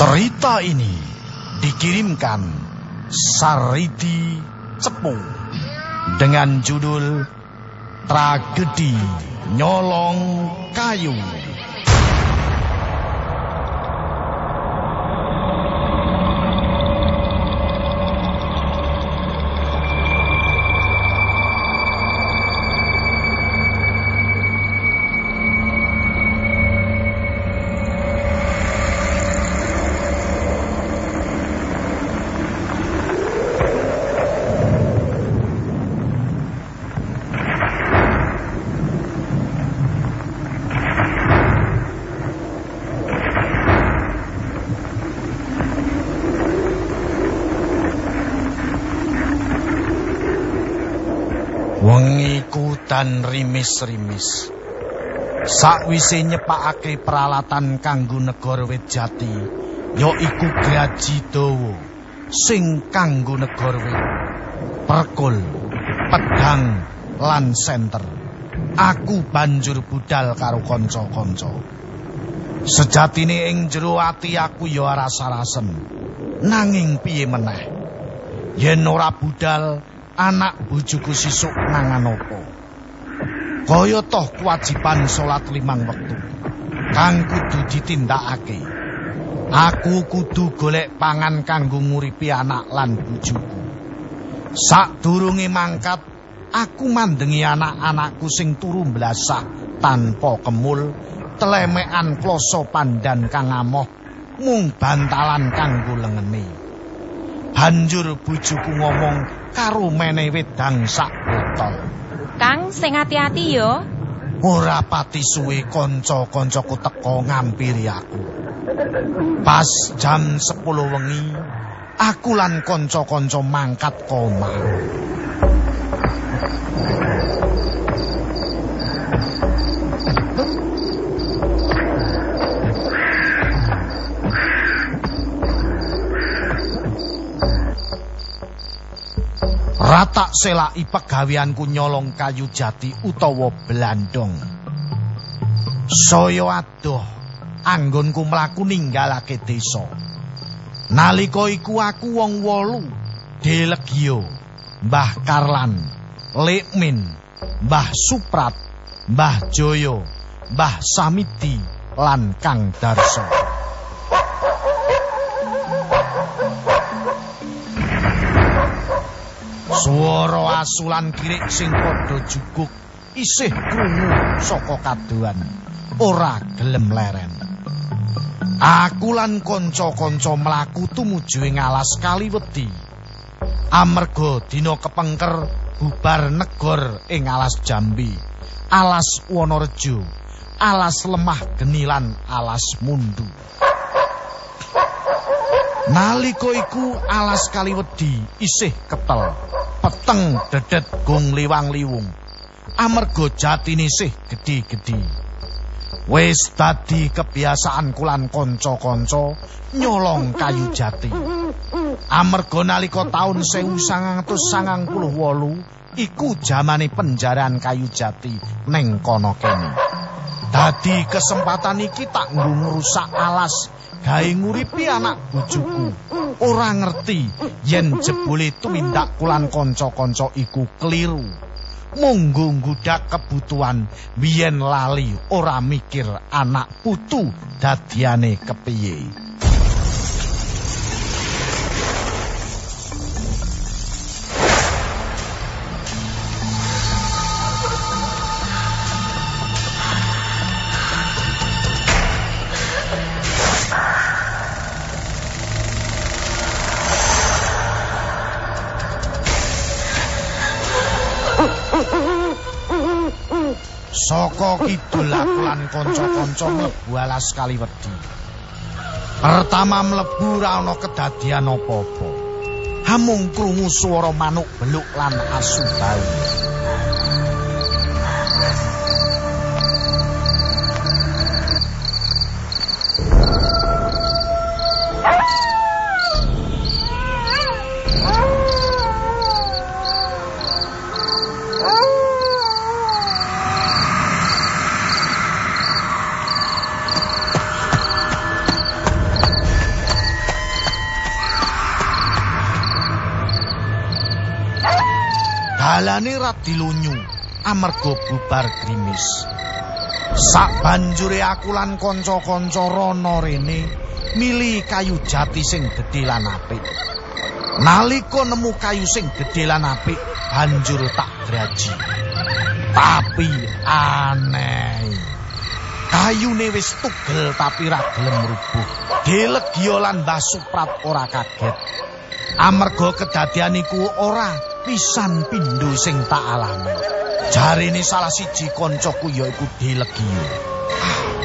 Cerita ini dikirimkan Saridi Cepu dengan judul Tragedi Nyolong Kayu. Kudan rimis-rimis. Sakwise nyepakake peralatan kanggo negara Wetjati, yaiku graji dawa sing kanggo negara Wet. Perkul, pedang lan senter. Aku banjur budal karo kanca-kanca. Sejatine ing jero ati aku ya rasa-rasem. Nanging piye meneh? Yen ora budal, anak bojoku sisuk nangan apa? Kaya toh kewajiban salat limang wektu kang kudu ditindakake. Aku kudu golek pangan kanggo nguripi anak lan bojoku. Sadurunge mangkat, aku mandengi anak-anakku sing turu mblasah tanpa kemul, telemekan kloso pandan kang amoh, mung bantalan kanggo lengene. Banjur bojoku ngomong karo mene wedang sak botol. Kang, sing hati-hati yo. Ora pati suwe kanca-kancaku teka ngampiri aku. Pas jam 10 wengi, aku lan kanca-kanca mangkat koma. Ratak selaki pegaweanku nyolong kayu jati utawa blandong. Saya adoh anggonku mlaku ninggalake desa. Nalika iku aku wong wolu, Delegio, Mbah Karlan, Lekmin, Mbah Suprat, Mbah Joyo, Mbah Samiti lan Kang Darso. Suara asulan kirik sing padha juguk isih krungu saka kadohan. Ora gelem leren. Aku lan kanca-kanca mlaku tumuju ing alas Kaliwedi. Amarga dina kepengker bubar negor ing alas Jambi, alas Wonorejo, alas Lemah Geni lan alas Mundu. Nalika iku alas Kaliwedi isih ketel. peteng dedet gung liwang liwung. Amarga jatine sih gedhi-gedhi. Wis dadi kebiasaan kulan kanca-kanca nyolong kayu jati. Amarga nalika taun 1998 iku jamane penjaraan kayu jati neng kono kene dadi kesempatan iki tak nggo ngrusak alas. Gawe nguripi anak bojoku. Ora ngerti. Yen jebule tumindak kulan kanca-kanca iku kliru munggo nggudak kebutuhan. Biyen lali ora mikir anak putu dadiane kepiye Saka kidul lan kanca-kanca mlebu alas kali wedi. Pertama mlebu ra ana kedadian apa-apa. Hamung krungu swara manuk beluk lan asu bau. Dalane ra dilunyu amarga bubar grimis. Sak banjure aku lan kanca-kanca rono rene mili kayu jati sing gedhe lan apik. Nalika nemu kayu sing gedhe lan apik banjur tak graji. Tapi aneh kayune wis tugel tapi ra gelem rubuh delegio lan Mbah Suprat ora kaget. Amarga kedadian iku ora pisan pindho sing tak alami. Jarine salah siji kancaku yaiku Delegio.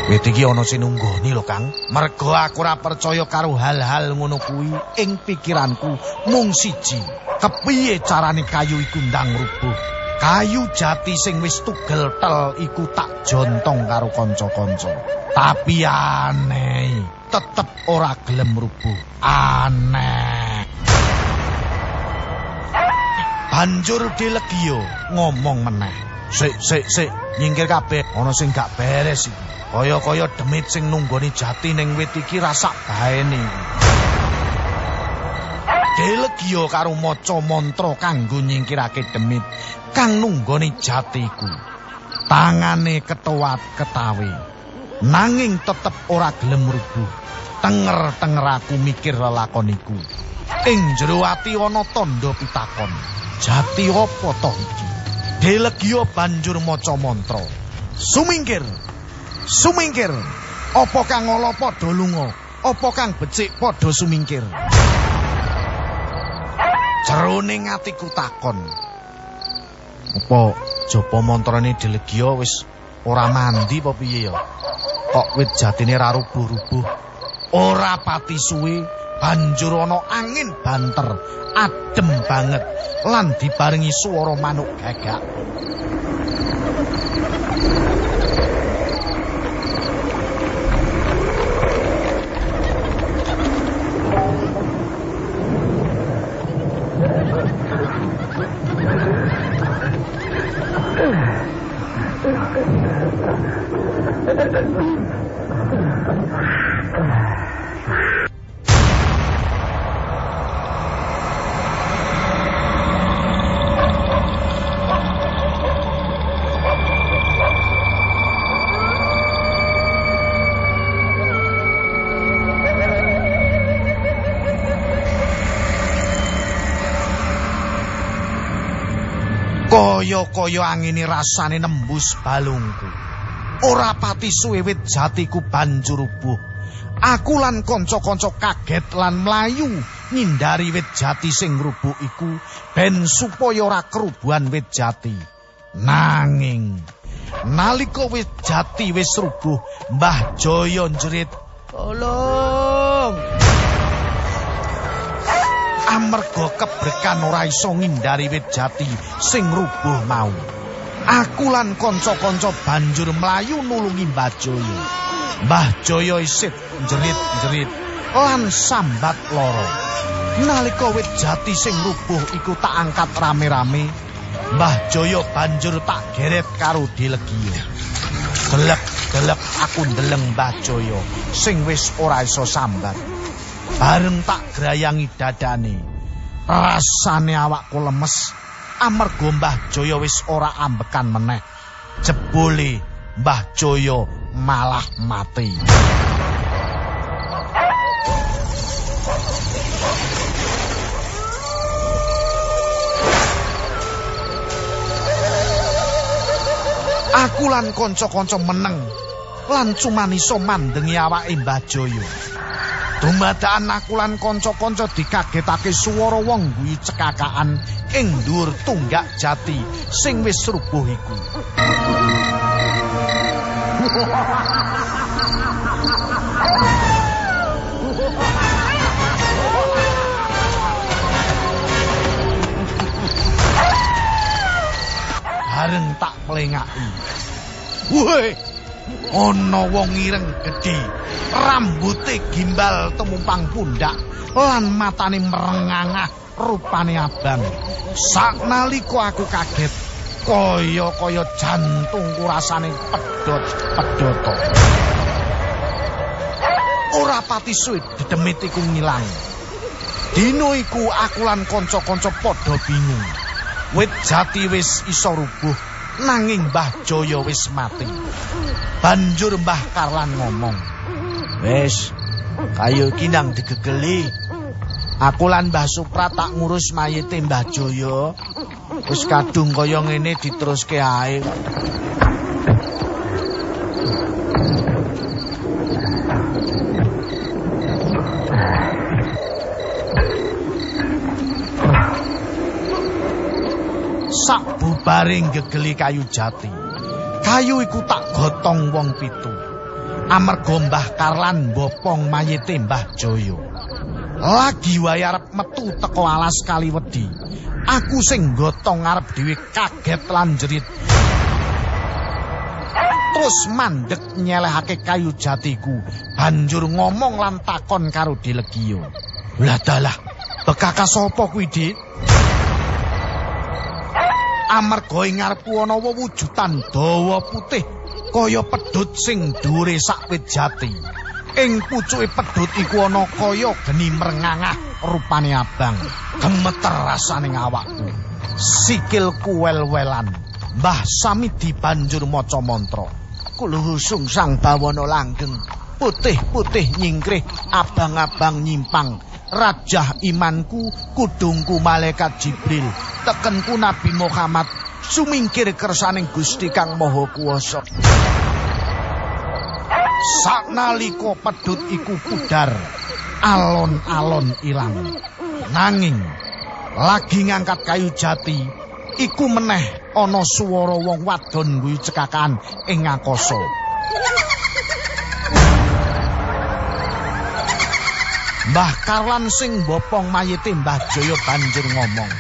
Wit iki ana sing nunggoni lho, Kang. Mergo aku ora percaya karo hal-hal ngono kuwi ing pikiranku mung siji. Kepiye carane kayu iku ndang rubuh? Kayu jati sing wis tugel tel iku tak jontong karo kanca-kanca. Tapi aneh, tetep ora gelem rubuh. Aneh. Banjur dilegio ngomong meneh. Sik sik sik nyingkir kabeh ana sing gak beres iki. Kaya-kaya demit sing nunggoni jati ning wit iki rasak baene. Delegio karo maca mantra kanggo nyingkirake demit kang nunggoni jati iku. Tangane ketowat ketawe. Nanging tetep ora gelem rubuh. Tenger-tenger aku mikir lelakon iku. Ing jero ati ana tandha pitakon. Jati apa to iki? Delegio banjur maca mantra. Sumingkir. Sumingkir. Apa kang ngola padha lunga? Apa kang becik padha sumingkir? Jeroning atiku takon. Apa japa mantrane Delegio wis ora mandi apa piye ya? Kok wit jatine ra rubuh-rubuh? Ora pati suwe banjur ana angin banter adem banget lan dibarengi swara manuk gagak kaya-kaya angine rasane nembus balungku. Ora pati suwe wit jatiku banjur rubuh. Aku lan kanca-kanca kaget lan mlayu ngindari wit jati sing rubuh iku ben supaya ora kerubuhan wit jati. Nanging nalika wit jati wis rubuh, Mbah Jaya njerit, "Tolong!" Amarga kebrekan ora iso ngindari wit jati sing rubuh mau. Aku lan kanca-kanca banjur mlayu nulungi Mbah Jaya. Mbah Jaya isit jerit-jerit lan sambat loro. Nalika wit jati sing rubuh iku tak angkat rame-rame, Mbah Jaya banjur tak geret karo Dilegio. Gelek-gelek aku ndeleng Mbah Jaya sing wis ora iso sambat. Bareng tak grayangi dadane. Rasane awakku lemes. Amarga Mbah Jaya wis ora ambekan meneh. Jebule Mbah Jaya malah mati. Aku lan kanca-kanca meneng. Lan cuman iso mandengi awake Mbah Jaya Dumadakan aku lan kanca-kanca dikagetake swara wong kuwi cekakaan ing dhuwur tunggak jati sing wis rubuh iku. Bareng tak plengaki. Woi, ana wong ireng gedhe, rambuté gimbal temumpang pundak lan matane merengangah rupane abang. Saknalika aku kaget, kaya-kaya jantungku rasane pedhot-pedhot. Ora pati suwe dedemit iku ngilang. Dino iku aku lan kanca-kanca padha bingung. Wit jati wis iso rubuh nanging Mbah Jaya wis mati. Banjur Mbah Karlan ngomong, "Wis, kayu iki nang digegeli. Aku lan Mbah Supra tak ngurus mayite Mbah Jaya. Wis kadung kaya ngene diteruske ae." sak bubaring gegeli kayu jati. Kayu iku tak gotong wong pitu. Amarga Mbah Karlan bopong mayite Mbah Joyo. Lagi wae arep metu teko alas kali wedi. Aku sing gotong arep dhewe kaget lan jerit. Terus mandek nyelehake kayu jatiku, banjur ngomong lan takon karo Dilegio. Lah dalah, bekaka sapa kuwi, Dik? Amarga ing ngarepku ana wujudan dawa putih kaya pedhut sing dhuwure sak wit jati. Ing pucuke pedhut iku ana kaya geni merengangah rupane abang. Gemeter rasane awakku. Sikilku wel-welan. Mbah Sami dibanjur maca mantra. Kuluhusung sang bawana langgeng. Putih-putih nyingkrih, abang-abang nyimpang. Rajah imanku, kudungku malaikat Jibril, tekenku Nabi Muhammad, sumingkir kersaning Gusti Kang Maha Kuwasa. Saknaliko pedhut iku pudar, alon-alon ilang. Nanging lagi ngangkat kayu jati, iku meneh ana swara wong wadon guyu cekakan ing ngakoso. Mbah Karlan sing bopong mayite Mbah Jaya banjur ngomong.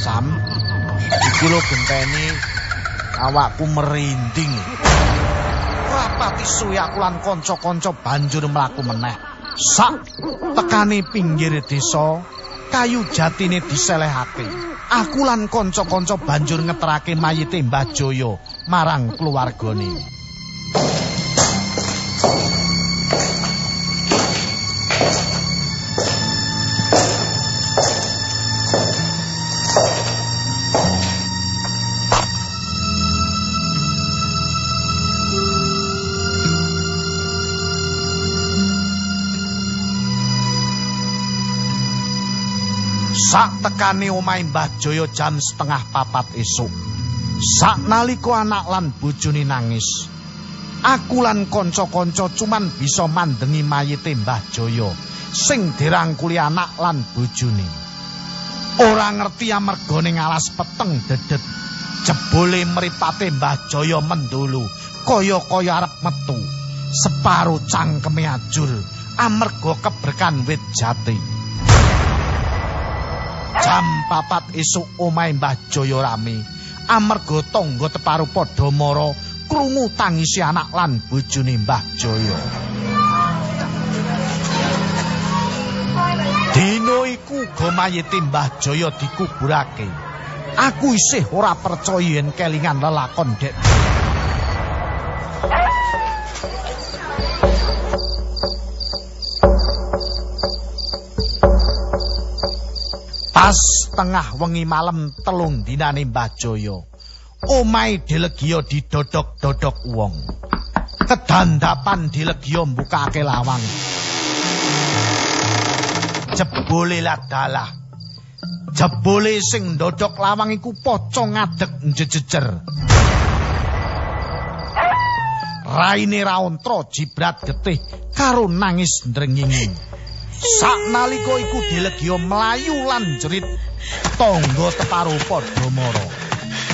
Sam, iki lho genteni awakku merinding. Rapati suwe aku lan kanca-kanca banjur mlaku meneh. Sak tekane pinggir desa, kayu jatine diselehake. Aku lan kanca-kanca banjur ngeterake mayite Mbah Jaya marang keluargane. Sak tekane omahe Mbah Jaya jam setengah papat esuk. Sak nalika anak lan bojone nangis. Aku lan kanca-kanca cuman bisa mandengi mayite Mbah Jaya sing dirangkuli anak lan bojone. Ora ngerti amarga ning alas peteng dedet. Jebule mripate Mbah Jaya mendulu kaya-kaya arep metu. Separo cangkeme ajur amarga keberkan wit jati. Jam papat esuk omahe Mbah Jaya rame amarga tangga teparu padha mara krungu tangisi anak lan bojone Mbah Jaya Dino iku uga mayite Mbah Jaya dikuburake. Aku isih ora percaya yen kelingan lelakon dek Pas tengah wengi malam telung dinane Mbah Jaya. Omahe Dilegio didodok-dodok wong. Kedandapan Dilegio mbukake lawang. Jebule ladalah. Jebule sing ndodok lawang iku pocong ngadeg njejejer. Raine raontra jibrat getih karo nangis ndrenginging. Sak nalika iku Dilegio mlayu lan jerit tangga teparo padha mara.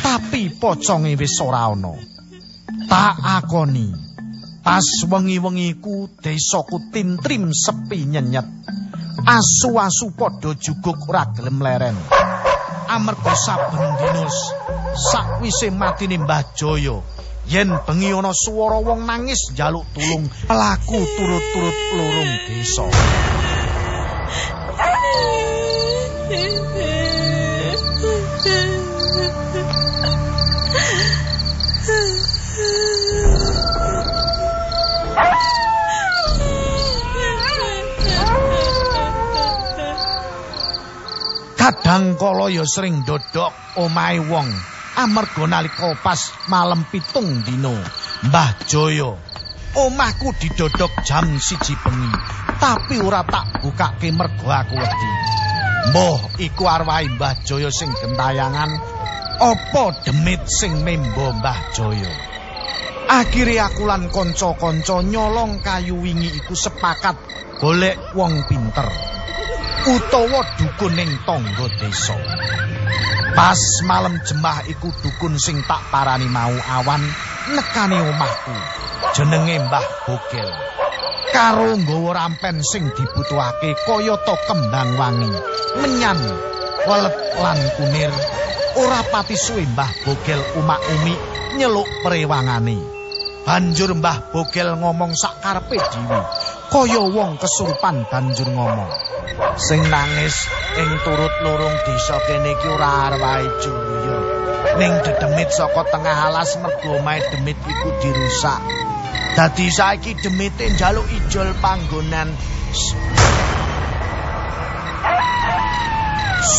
Tapi poconge wis ora ana. Tak akoni. Pas wengi-wengi ku desaku tintrim sepi nyenyet. Asu-asu padha juguk ora gelem leren. Amarga saben dinus sakwise matine Mbah Jaya yen bengi ana swara wong nangis njaluk tulung pelaku turut-turut lurung desa. Kadang kala ya sering dodok omahe wong. Amarga nalika pas malam pitung dina. Mbah Jaya omahku didodok jam siji bengi tapi ora tak bukake mergo aku wedi. Mbah iku arwahe Mbah Jaya sing gentayangan. Apa demit sing membo Mbah Jaya? Akhire aku lan kanca-kanca nyolong kayu wingi iku sepakat golek wong pinter utawa dukun ning tangga desa. Pas malam jemah iku dukun sing tak parani mau awan nekani omahku. Jenenge Mbah Bogel. Karo nggawa rampen sing dibutuhake kaya to kembang wangi, menyan, welet lan kunir. Ora pati suwe Mbah Bogel umak-umi nyeluk prewangane. Banjur Mbah Bogel ngomong sak karepe dhewe, kaya wong kesurupan banjur ngomong. Sing nangis ing turut lurung desa kene iki ora arwahe Juyo. Ning dedemit saka tengah alas mergo omahe demit iku dirusak. Dadi saiki demite njaluk ijol panggonan.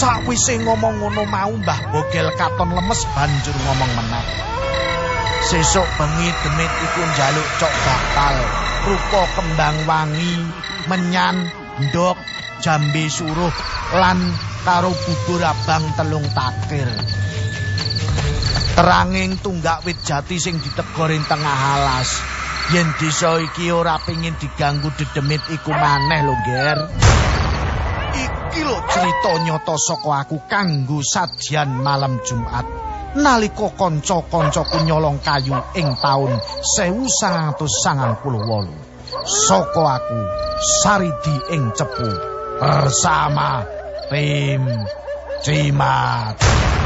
Sakwise ngomong ngono mau Mbah Bogel katon lemes banjur ngomong meneh. Sesuk bengi demit iku njaluk cok bakal rupa kembang wangi, menyan, ndok, jambe suruh lan karo bubur abang telung takir. Teranging tunggak wit jati sing ditegorin tengah alas. Yen desa iki ora pengin diganggu dedemit iku maneh lho, Ger. Iki lho cerita nyata saka aku kanggo sajian malam Jumat. Nalika kanca-kancaku nyolong kayu ing taun 1998. Saka aku Saridi ing Cepu bersama tim Cimat.